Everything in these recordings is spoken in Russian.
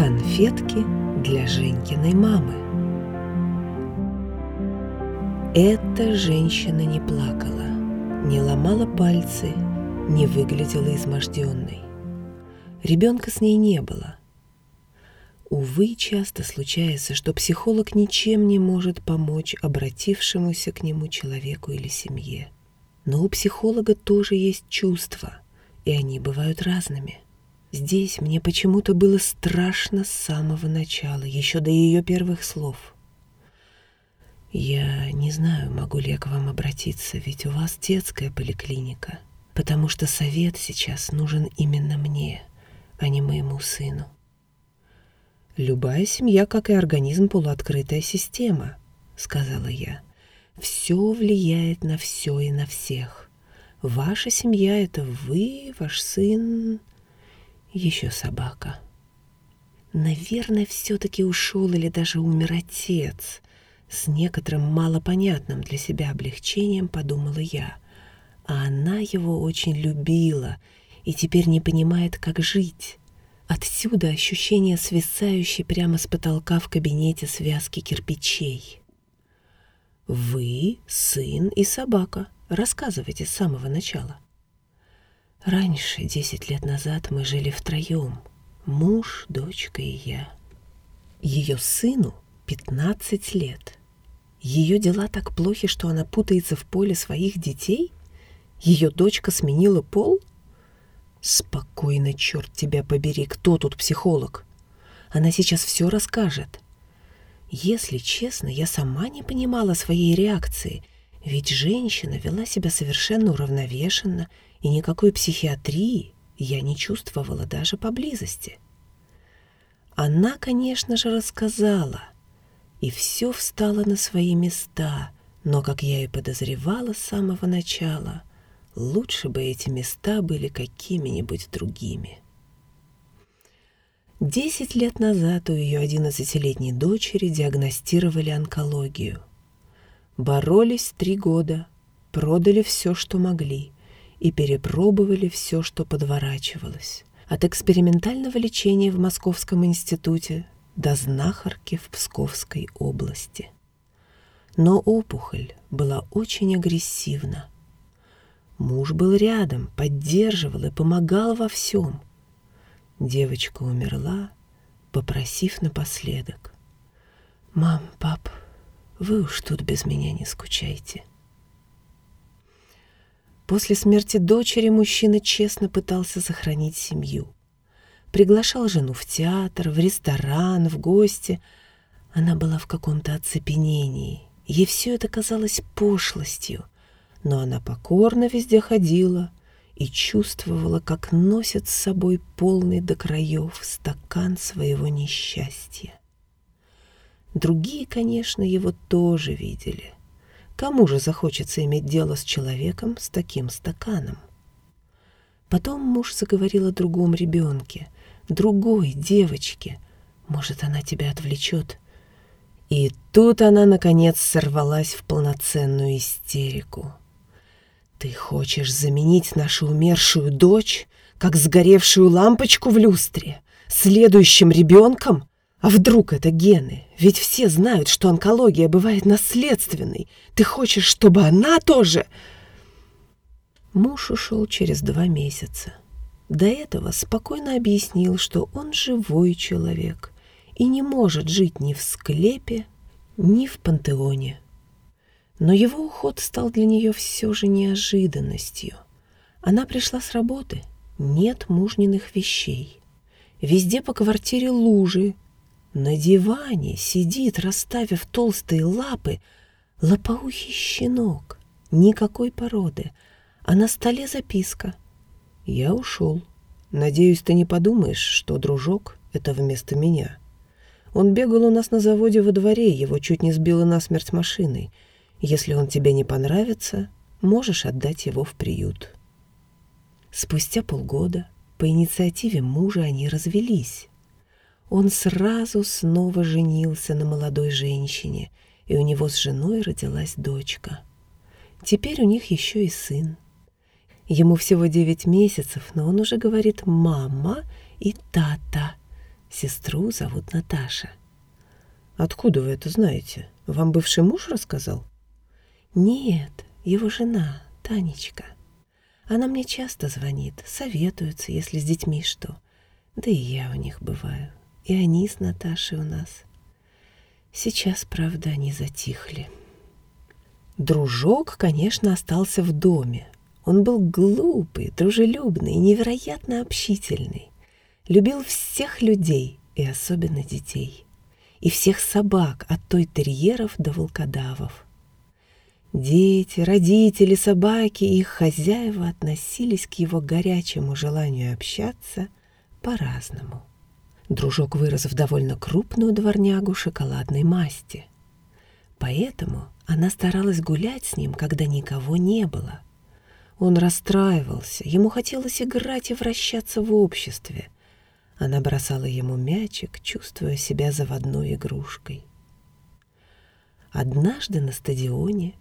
Конфетки для Женькиной мамы. Эта женщина не плакала, не ломала пальцы, не выглядела изможденной. Ребенка с ней не было. Увы, часто случается, что психолог ничем не может помочь обратившемуся к нему человеку или семье. Но у психолога тоже есть чувства, и они бывают разными. Здесь мне почему-то было страшно с самого начала, еще до ее первых слов. «Я не знаю, могу ли я к вам обратиться, ведь у вас детская поликлиника, потому что совет сейчас нужен именно мне, а не моему сыну». «Любая семья, как и организм, полуоткрытая система», — сказала я. «Все влияет на все и на всех. Ваша семья — это вы, ваш сын, еще собака». Наверное, все-таки ушел или даже умер отец. С некоторым малопонятным для себя облегчением подумала я. А она его очень любила и теперь не понимает, как жить. Отсюда ощущение свисающей прямо с потолка в кабинете связки кирпичей. «Вы, сын и собака. Рассказывайте с самого начала». Раньше, десять лет назад, мы жили втроем. Муж, дочка и я. Ее сыну пятнадцать лет. Ее дела так плохи, что она путается в поле своих детей? Ее дочка сменила пол? Спокойно, черт тебя побери, кто тут психолог? Она сейчас все расскажет. Если честно, я сама не понимала своей реакции, ведь женщина вела себя совершенно уравновешенно, и никакой психиатрии я не чувствовала даже поблизости. Она, конечно же, рассказала, и все встало на свои места, но, как я и подозревала с самого начала — Лучше бы эти места были какими-нибудь другими. Десять лет назад у ее одиннадцатилетней дочери диагностировали онкологию. Боролись три года, продали все, что могли, и перепробовали все, что подворачивалось. От экспериментального лечения в Московском институте до знахарки в Псковской области. Но опухоль была очень агрессивна. Муж был рядом, поддерживал и помогал во всем. Девочка умерла, попросив напоследок. «Мам, пап, вы уж тут без меня не скучайте». После смерти дочери мужчина честно пытался сохранить семью. Приглашал жену в театр, в ресторан, в гости. Она была в каком-то оцепенении. Ей все это казалось пошлостью но она покорно везде ходила и чувствовала, как носит с собой полный до краев стакан своего несчастья. Другие, конечно, его тоже видели. Кому же захочется иметь дело с человеком с таким стаканом? Потом муж заговорил о другом ребенке, другой девочке. Может, она тебя отвлечет. И тут она, наконец, сорвалась в полноценную истерику. Ты хочешь заменить нашу умершую дочь, как сгоревшую лампочку в люстре, следующим ребенком? А вдруг это гены? Ведь все знают, что онкология бывает наследственной. Ты хочешь, чтобы она тоже... Муж ушел через два месяца. До этого спокойно объяснил, что он живой человек и не может жить ни в склепе, ни в пантеоне. Но его уход стал для нее все же неожиданностью. Она пришла с работы, нет мужниных вещей. Везде по квартире лужи. На диване сидит, расставив толстые лапы, лопоухий щенок, никакой породы, а на столе записка. «Я ушел. Надеюсь, ты не подумаешь, что дружок — это вместо меня. Он бегал у нас на заводе во дворе, его чуть не сбило насмерть машиной — если он тебе не понравится, можешь отдать его в приют. Спустя полгода по инициативе мужа они развелись. Он сразу снова женился на молодой женщине, и у него с женой родилась дочка. Теперь у них еще и сын. Ему всего девять месяцев, но он уже говорит «мама» и «тата». Сестру зовут Наташа. Откуда вы это знаете? Вам бывший муж рассказал? Нет, его жена, Танечка. Она мне часто звонит, советуется, если с детьми что. Да и я у них бываю. И они с Наташей у нас. Сейчас, правда, они затихли. Дружок, конечно, остался в доме. Он был глупый, дружелюбный невероятно общительный. Любил всех людей и особенно детей. И всех собак, от той терьеров до волкодавов. Дети, родители, собаки и их хозяева относились к его горячему желанию общаться по-разному. Дружок вырос в довольно крупную дворнягу шоколадной масти. Поэтому она старалась гулять с ним, когда никого не было. Он расстраивался, ему хотелось играть и вращаться в обществе. Она бросала ему мячик, чувствуя себя заводной игрушкой. Однажды на стадионе,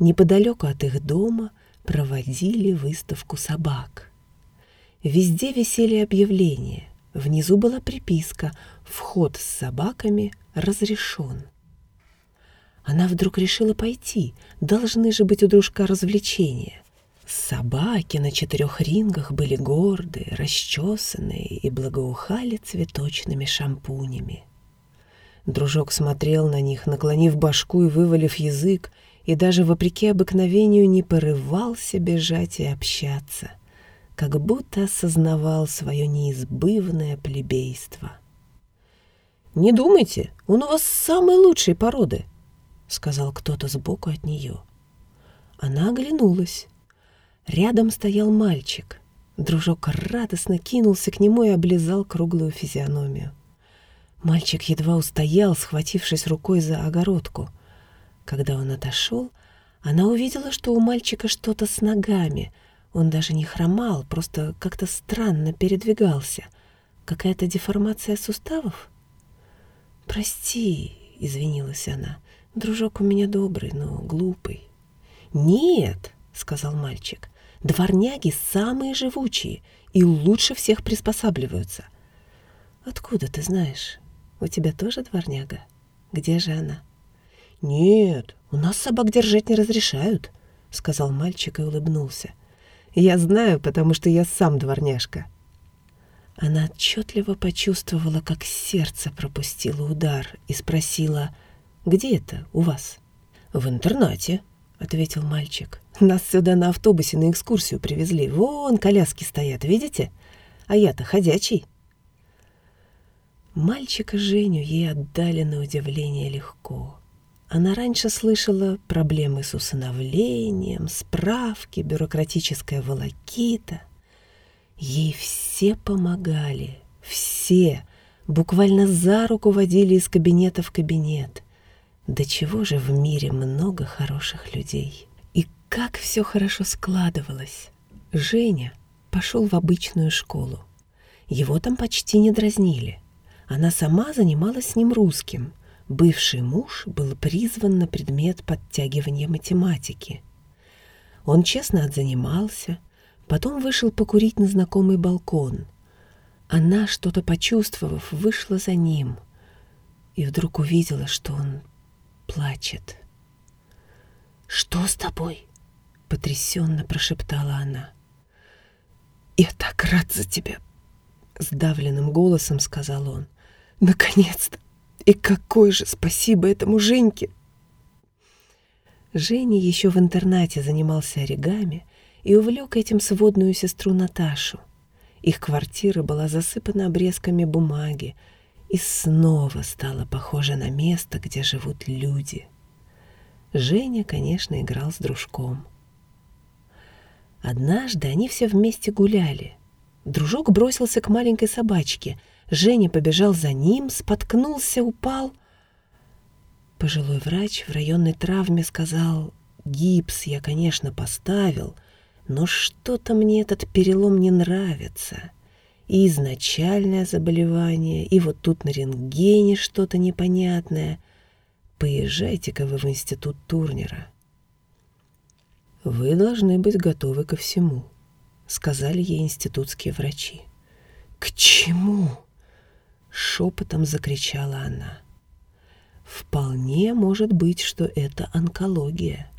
неподалеку от их дома, проводили выставку собак. Везде висели объявления. Внизу была приписка «Вход с собаками разрешен». Она вдруг решила пойти. Должны же быть у дружка развлечения. Собаки на четырех рингах были гордые, расчесанные и благоухали цветочными шампунями. Дружок смотрел на них, наклонив башку и вывалив язык, и даже вопреки обыкновению не порывался бежать и общаться, как будто осознавал свое неизбывное плебейство. «Не думайте, он у вас самой лучшей породы», — сказал кто-то сбоку от нее. Она оглянулась. Рядом стоял мальчик. Дружок радостно кинулся к нему и облизал круглую физиономию. Мальчик едва устоял, схватившись рукой за огородку. Когда он отошел, она увидела, что у мальчика что-то с ногами. Он даже не хромал, просто как-то странно передвигался. Какая-то деформация суставов? «Прости», — извинилась она, Дружок у меня добрый, но глупый. Нет, сказал мальчик. Дворняги самые живучие и лучше всех приспосабливаются. Откуда ты знаешь? У тебя тоже дворняга? Где же она? Нет, у нас собак держать не разрешают, сказал мальчик и улыбнулся. Я знаю, потому что я сам дворняжка. Она отчетливо почувствовала, как сердце пропустило удар, и спросила — где это у вас?» «В интернате», — ответил мальчик. «Нас сюда на автобусе на экскурсию привезли. Вон коляски стоят, видите? А я-то ходячий». Мальчика Женю ей отдали на удивление легко. Она раньше слышала проблемы с усыновлением, справки, бюрократическая волокита. Ей все помогали, все, буквально за руку водили из кабинета в кабинет. До чего же в мире много хороших людей. И как все хорошо складывалось. Женя пошел в обычную школу. Его там почти не дразнили. Она сама занималась с ним русским. Бывший муж был призван на предмет подтягивания математики. Он честно отзанимался, потом вышел покурить на знакомый балкон. Она, что-то почувствовав, вышла за ним и вдруг увидела, что он плачет. «Что с тобой?» — потрясенно прошептала она. «Я так рад за тебя!» — сдавленным голосом сказал он. «Наконец-то! И какое же спасибо этому Женьке!» Женя еще в интернате занимался оригами и увлек этим сводную сестру Наташу. Их квартира была засыпана обрезками бумаги, и снова стала похожа на место, где живут люди. Женя, конечно, играл с дружком. Однажды они все вместе гуляли. Дружок бросился к маленькой собачке. Женя побежал за ним, споткнулся, упал. Пожилой врач в районной травме сказал, «Гипс я, конечно, поставил, но что-то мне этот перелом не нравится и изначальное заболевание, и вот тут на рентгене что-то непонятное. Поезжайте-ка вы в институт Турнера. Вы должны быть готовы ко всему, сказали ей институтские врачи. К чему? Шепотом закричала она. Вполне может быть, что это онкология.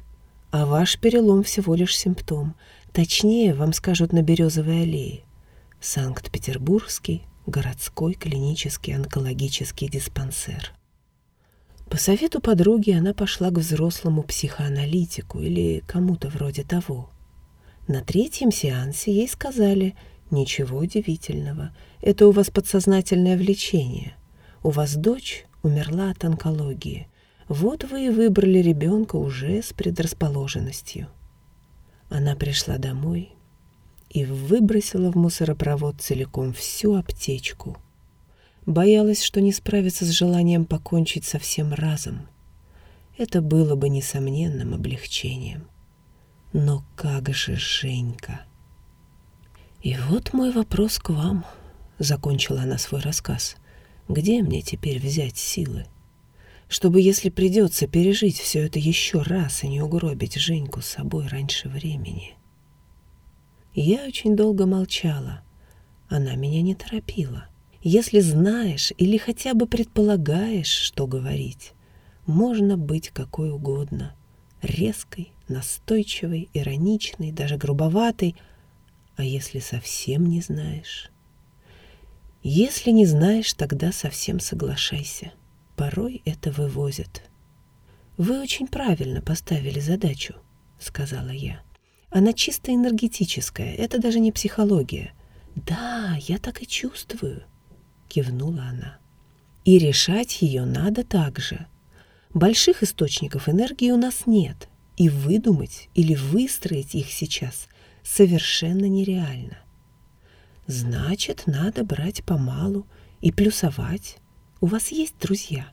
А ваш перелом всего лишь симптом. Точнее, вам скажут на Березовой аллее. Санкт-Петербургский городской клинический онкологический диспансер. По совету подруги она пошла к взрослому психоаналитику или кому-то вроде того. На третьем сеансе ей сказали «Ничего удивительного, это у вас подсознательное влечение. У вас дочь умерла от онкологии. Вот вы и выбрали ребенка уже с предрасположенностью». Она пришла домой и выбросила в мусоропровод целиком всю аптечку – Боялась, что не справится с желанием покончить со всем разом. Это было бы несомненным облегчением. Но как же Женька? «И вот мой вопрос к вам», — закончила она свой рассказ. «Где мне теперь взять силы? Чтобы, если придется, пережить все это еще раз и не угробить Женьку собой раньше времени». Я очень долго молчала. Она меня не торопила. Если знаешь или хотя бы предполагаешь, что говорить, можно быть какой угодно. Резкой, настойчивой, ироничной, даже грубоватой. А если совсем не знаешь? Если не знаешь, тогда совсем соглашайся. Порой это вывозит. «Вы очень правильно поставили задачу», — сказала я. «Она чисто энергетическая, это даже не психология». «Да, я так и чувствую», — кивнула она. «И решать ее надо так же. Больших источников энергии у нас нет, и выдумать или выстроить их сейчас совершенно нереально. Значит, надо брать помалу и плюсовать. У вас есть друзья?»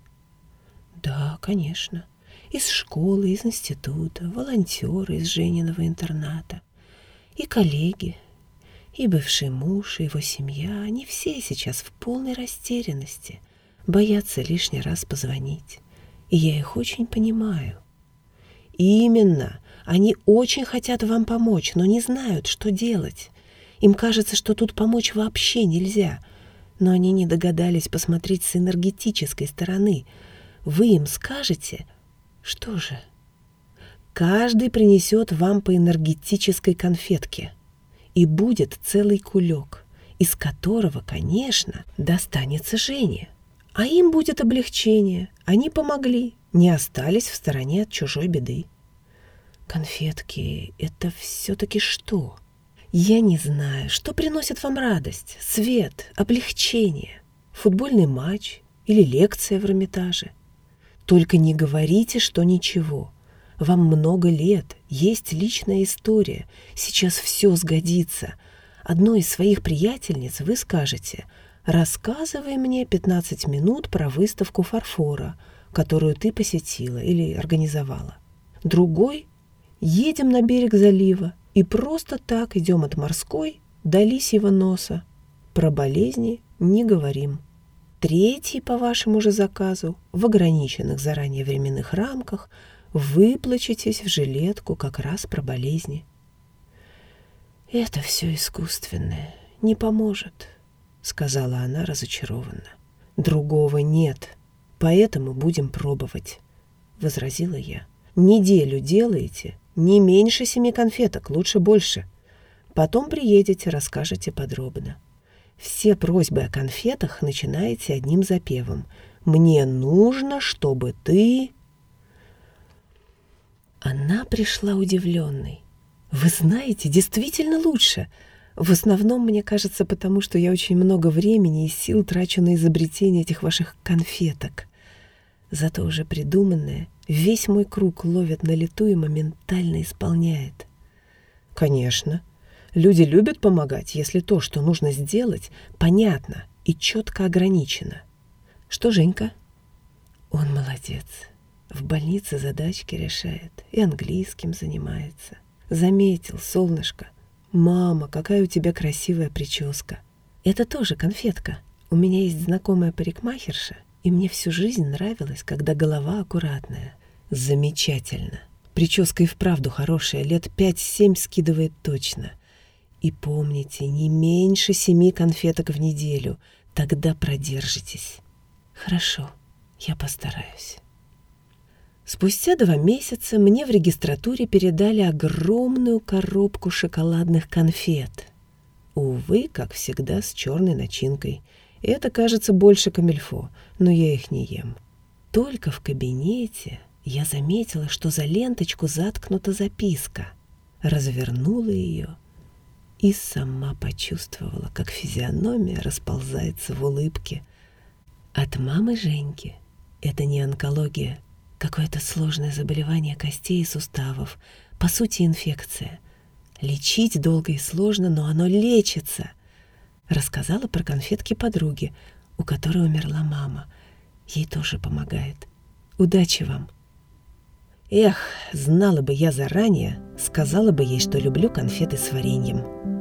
«Да, конечно. Из школы, из института, волонтеры из Жениного интерната. И коллеги, и бывший муж, и его семья, они все сейчас в полной растерянности, боятся лишний раз позвонить. И я их очень понимаю. Именно, они очень хотят вам помочь, но не знают, что делать. Им кажется, что тут помочь вообще нельзя, но они не догадались посмотреть с энергетической стороны. Вы им скажете, что же? Каждый принесет вам по энергетической конфетке и будет целый кулек, из которого, конечно, достанется Жене. А им будет облегчение. Они помогли, не остались в стороне от чужой беды. Конфетки — это все-таки что? Я не знаю, что приносит вам радость, свет, облегчение, футбольный матч или лекция в Эрмитаже. Только не говорите, что ничего. Вам много лет, есть личная история, сейчас все сгодится. Одной из своих приятельниц вы скажете «Рассказывай мне 15 минут про выставку фарфора, которую ты посетила или организовала». Другой «Едем на берег залива и просто так идем от морской до лисьего носа. Про болезни не говорим». Третий, по вашему же заказу, в ограниченных заранее временных рамках – выплачетесь в жилетку как раз про болезни. «Это все искусственное, не поможет», — сказала она разочарованно. «Другого нет, поэтому будем пробовать», — возразила я. «Неделю делаете, не меньше семи конфеток, лучше больше. Потом приедете, расскажете подробно. Все просьбы о конфетах начинаете одним запевом. «Мне нужно, чтобы ты...» Она пришла удивленной. «Вы знаете, действительно лучше. В основном, мне кажется, потому что я очень много времени и сил трачу на изобретение этих ваших конфеток. Зато уже придуманное весь мой круг ловит на лету и моментально исполняет». «Конечно. Люди любят помогать, если то, что нужно сделать, понятно и четко ограничено. Что, Женька?» «Он молодец». В больнице задачки решает и английским занимается. Заметил, солнышко. Мама, какая у тебя красивая прическа. Это тоже конфетка. У меня есть знакомая парикмахерша, и мне всю жизнь нравилось, когда голова аккуратная. Замечательно. Прическа и вправду хорошая, лет пять-семь скидывает точно. И помните, не меньше семи конфеток в неделю. Тогда продержитесь. Хорошо, я постараюсь. Спустя два месяца мне в регистратуре передали огромную коробку шоколадных конфет. Увы, как всегда, с черной начинкой. Это кажется больше камельфо, но я их не ем. Только в кабинете я заметила, что за ленточку заткнута записка. Развернула ее и сама почувствовала, как физиономия расползается в улыбке. От мамы Женьки. Это не онкология, какое-то сложное заболевание костей и суставов, по сути инфекция. Лечить долго и сложно, но оно лечится. Рассказала про конфетки подруги, у которой умерла мама. Ей тоже помогает. Удачи вам! Эх, знала бы я заранее, сказала бы ей, что люблю конфеты с вареньем.